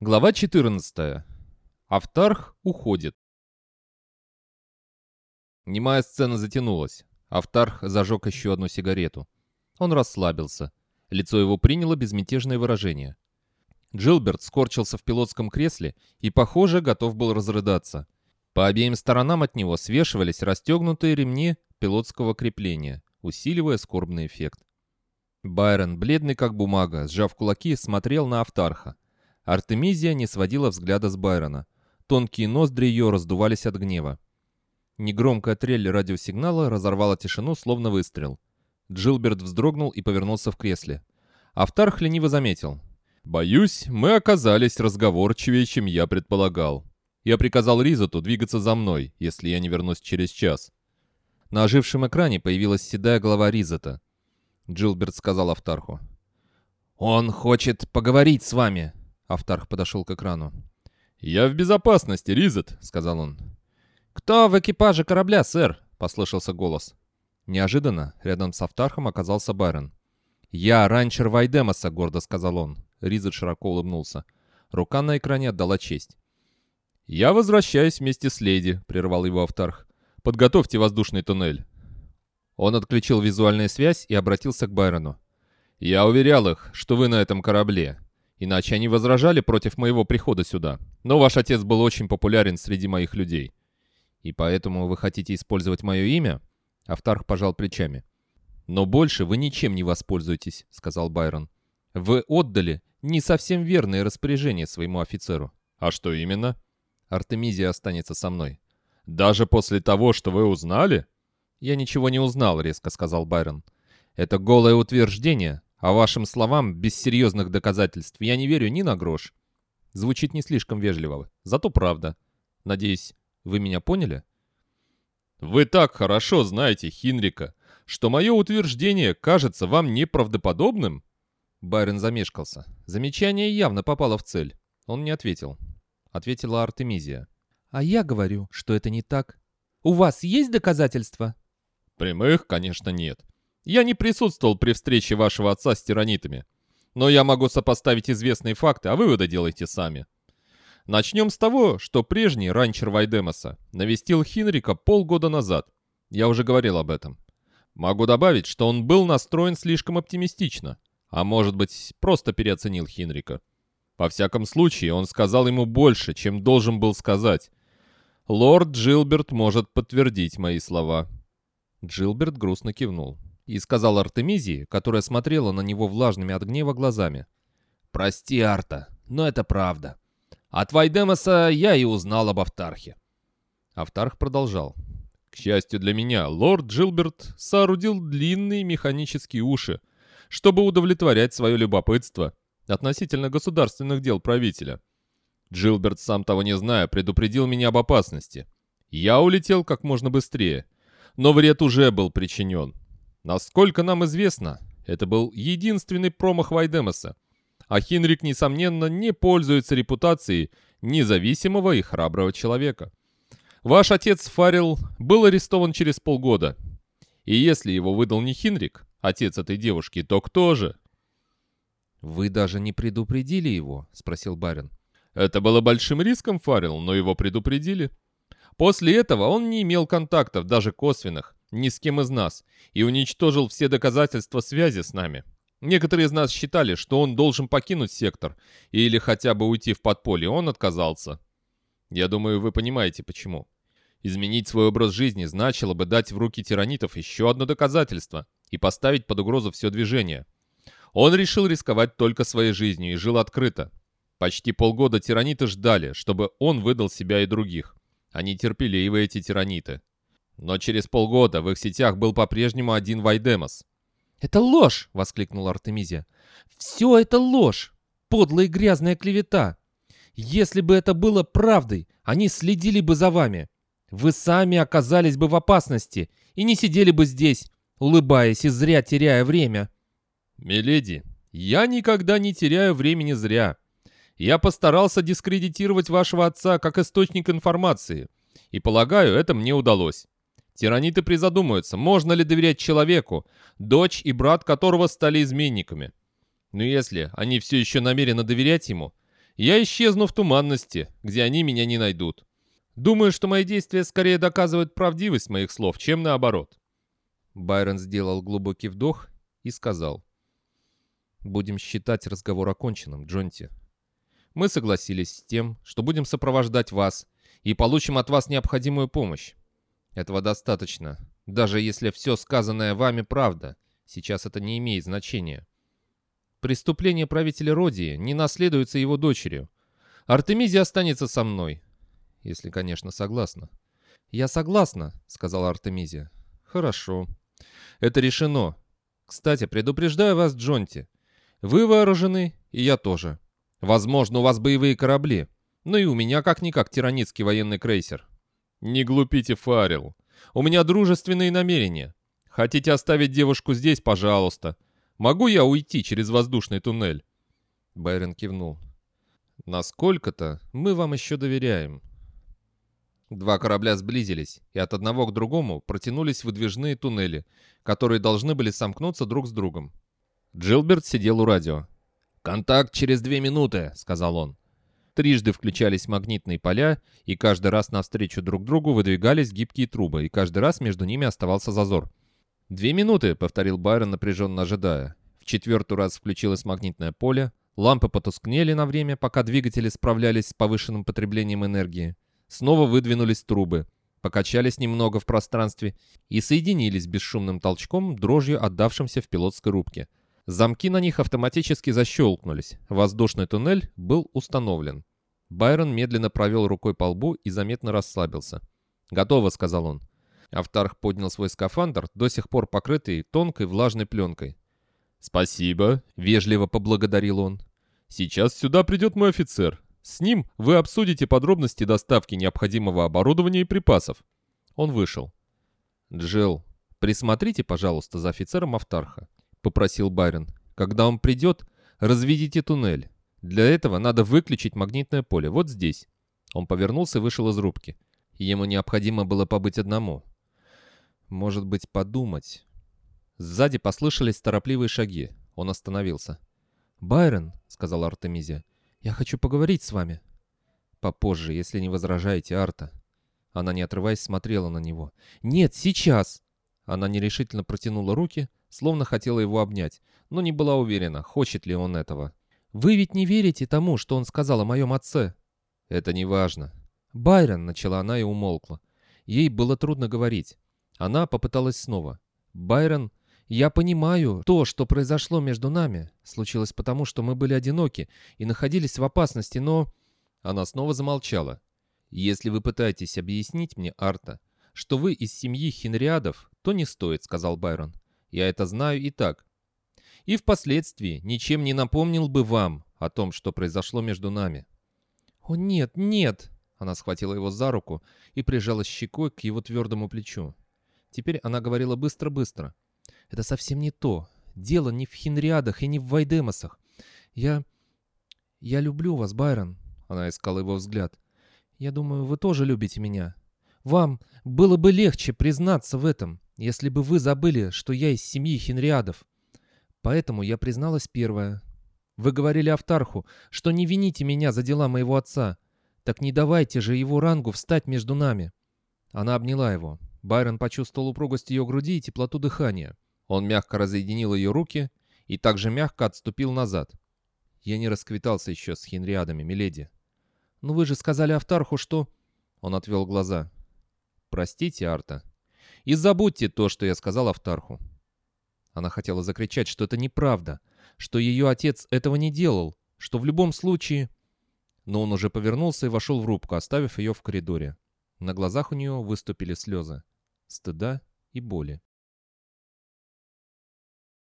Глава 14. Автарх уходит. Немая сцена затянулась. Автарх зажег еще одну сигарету. Он расслабился. Лицо его приняло безмятежное выражение. Джилберт скорчился в пилотском кресле и, похоже, готов был разрыдаться. По обеим сторонам от него свешивались расстегнутые ремни пилотского крепления, усиливая скорбный эффект. Байрон, бледный как бумага, сжав кулаки, смотрел на Автарха. Артемизия не сводила взгляда с Байрона. Тонкие ноздри ее раздувались от гнева. Негромкая трель радиосигнала разорвала тишину, словно выстрел. Джилберт вздрогнул и повернулся в кресле. Автарх лениво заметил. «Боюсь, мы оказались разговорчивее, чем я предполагал. Я приказал Ризоту двигаться за мной, если я не вернусь через час». На ожившем экране появилась седая голова Ризота. Джилберт сказал Автарху. «Он хочет поговорить с вами!» Автарх подошел к экрану. «Я в безопасности, Ризет», — сказал он. «Кто в экипаже корабля, сэр?» — послышался голос. Неожиданно рядом с Автархом оказался Байрон. «Я ранчер Вайдемоса», — гордо сказал он. Ризет широко улыбнулся. Рука на экране отдала честь. «Я возвращаюсь вместе с леди», — прервал его Автарх. «Подготовьте воздушный туннель». Он отключил визуальную связь и обратился к Байрону. «Я уверял их, что вы на этом корабле. Иначе они возражали против моего прихода сюда. Но ваш отец был очень популярен среди моих людей. И поэтому вы хотите использовать мое имя?» Автарх пожал плечами. «Но больше вы ничем не воспользуетесь», — сказал Байрон. «Вы отдали не совсем верное распоряжение своему офицеру». «А что именно?» «Артемизия останется со мной». «Даже после того, что вы узнали?» «Я ничего не узнал», — резко сказал Байрон. «Это голое утверждение, а вашим словам, без серьезных доказательств, я не верю ни на грош. Звучит не слишком вежливо, зато правда. Надеюсь, вы меня поняли? Вы так хорошо знаете Хинрика, что мое утверждение кажется вам неправдоподобным? Байрон замешкался. Замечание явно попало в цель. Он не ответил. Ответила Артемизия. «А я говорю, что это не так. У вас есть доказательства?» «Прямых, конечно, нет. Я не присутствовал при встрече вашего отца с тиранитами. Но я могу сопоставить известные факты, а выводы делайте сами. Начнем с того, что прежний ранчер Вайдемоса навестил Хинрика полгода назад. Я уже говорил об этом. Могу добавить, что он был настроен слишком оптимистично, а может быть, просто переоценил Хинрика. Во всяком случае, он сказал ему больше, чем должен был сказать. Лорд Джилберт может подтвердить мои слова. Джилберт грустно кивнул и сказал Артемизии, которая смотрела на него влажными от гнева глазами. «Прости, Арта, но это правда. От Вайдемоса я и узнал об Автархе». Автарх продолжал. «К счастью для меня, лорд Джилберт соорудил длинные механические уши, чтобы удовлетворять свое любопытство относительно государственных дел правителя. Джилберт, сам того не зная, предупредил меня об опасности. Я улетел как можно быстрее, но вред уже был причинен. Насколько нам известно, это был единственный промах Вайдемоса, а Хинрик, несомненно, не пользуется репутацией независимого и храброго человека. Ваш отец Фарил был арестован через полгода, и если его выдал не Хинрик, отец этой девушки, то кто же? «Вы даже не предупредили его?» — спросил барин. «Это было большим риском, Фарил, но его предупредили. После этого он не имел контактов, даже косвенных, ни с кем из нас, и уничтожил все доказательства связи с нами. Некоторые из нас считали, что он должен покинуть сектор или хотя бы уйти в подполье, он отказался. Я думаю, вы понимаете, почему. Изменить свой образ жизни значило бы дать в руки тиранитов еще одно доказательство и поставить под угрозу все движение. Он решил рисковать только своей жизнью и жил открыто. Почти полгода тираниты ждали, чтобы он выдал себя и других. Они терпеливы, эти тираниты. Но через полгода в их сетях был по-прежнему один Вайдемос. «Это ложь!» — воскликнула Артемизия. «Все это ложь! Подлая и грязная клевета! Если бы это было правдой, они следили бы за вами. Вы сами оказались бы в опасности и не сидели бы здесь, улыбаясь и зря теряя время». «Миледи, я никогда не теряю времени зря. Я постарался дискредитировать вашего отца как источник информации, и, полагаю, это мне удалось. Тираниты призадумаются, можно ли доверять человеку, дочь и брат которого стали изменниками. Но если они все еще намерены доверять ему, Я исчезну в туманности, где они меня не найдут. Думаю, что мои действия скорее доказывают правдивость моих слов, чем наоборот. Байрон сделал глубокий вдох и сказал. «Будем считать разговор оконченным, Джонти. Мы согласились с тем, что будем сопровождать вас и получим от вас необходимую помощь. Этого достаточно, даже если все сказанное вами правда. Сейчас это не имеет значения. Преступление правителя Родии не наследуется его дочерью. Артемизия останется со мной, если, конечно, согласна. «Я согласна», — сказала Артемизия. «Хорошо. Это решено. Кстати, предупреждаю вас, Джонти. Вы вооружены, и я тоже. Возможно, у вас боевые корабли. Но и у меня как-никак тиранитский военный крейсер. Не глупите, Фарил. У меня дружественные намерения. Хотите оставить девушку здесь, пожалуйста. Могу я уйти через воздушный туннель?» Байрон кивнул. «Насколько-то мы вам еще доверяем». Два корабля сблизились, и от одного к другому протянулись выдвижные туннели, которые должны были сомкнуться друг с другом. Джилберт сидел у радио. «Контакт через две минуты», — сказал он. Трижды включались магнитные поля, и каждый раз навстречу друг другу выдвигались гибкие трубы, и каждый раз между ними оставался зазор. «Две минуты», — повторил Байрон, напряженно ожидая. В четвертый раз включилось магнитное поле, лампы потускнели на время, пока двигатели справлялись с повышенным потреблением энергии. Снова выдвинулись трубы, покачались немного в пространстве и соединились бесшумным толчком, дрожью отдавшимся в пилотской рубке. Замки на них автоматически защелкнулись. Воздушный туннель был установлен. Байрон медленно провел рукой по лбу и заметно расслабился. «Готово», — сказал он. Автарх поднял свой скафандр, до сих пор покрытый тонкой влажной пленкой. «Спасибо», — вежливо поблагодарил он. «Сейчас сюда придет мой офицер. С ним вы обсудите подробности доставки необходимого оборудования и припасов». Он вышел. «Джилл, присмотрите, пожалуйста, за офицером Автарха. — попросил Байрон. «Когда он придет, разведите туннель. Для этого надо выключить магнитное поле. Вот здесь». Он повернулся и вышел из рубки. Ему необходимо было побыть одному. Может быть, подумать. Сзади послышались торопливые шаги. Он остановился. «Байрон», — сказала Артемизия, — «я хочу поговорить с вами». «Попозже, если не возражаете, Арта». Она, не отрываясь, смотрела на него. «Нет, сейчас!» Она нерешительно протянула руки, словно хотела его обнять, но не была уверена, хочет ли он этого. «Вы ведь не верите тому, что он сказал о моем отце?» «Это не важно». «Байрон», — начала она и умолкла. Ей было трудно говорить. Она попыталась снова. «Байрон, я понимаю, то, что произошло между нами, случилось потому, что мы были одиноки и находились в опасности, но...» Она снова замолчала. «Если вы пытаетесь объяснить мне, Арта, что вы из семьи Хенриадов, то не стоит», — сказал Байрон. Я это знаю и так. И впоследствии ничем не напомнил бы вам о том, что произошло между нами. «О, нет, нет!» Она схватила его за руку и прижала щекой к его твердому плечу. Теперь она говорила быстро-быстро. «Это совсем не то. Дело не в Хенриадах и не в Вайдемосах. Я... я люблю вас, Байрон». Она искала его взгляд. «Я думаю, вы тоже любите меня. Вам было бы легче признаться в этом если бы вы забыли, что я из семьи Хенриадов. Поэтому я призналась первая. Вы говорили Автарху, что не вините меня за дела моего отца. Так не давайте же его рангу встать между нами. Она обняла его. Байрон почувствовал упругость ее груди и теплоту дыхания. Он мягко разъединил ее руки и также мягко отступил назад. Я не расквитался еще с Хенриадами, миледи. «Ну вы же сказали Автарху, что...» Он отвел глаза. «Простите, Арта. И забудьте то, что я сказал Автарху». Она хотела закричать, что это неправда, что ее отец этого не делал, что в любом случае... Но он уже повернулся и вошел в рубку, оставив ее в коридоре. На глазах у нее выступили слезы. Стыда и боли.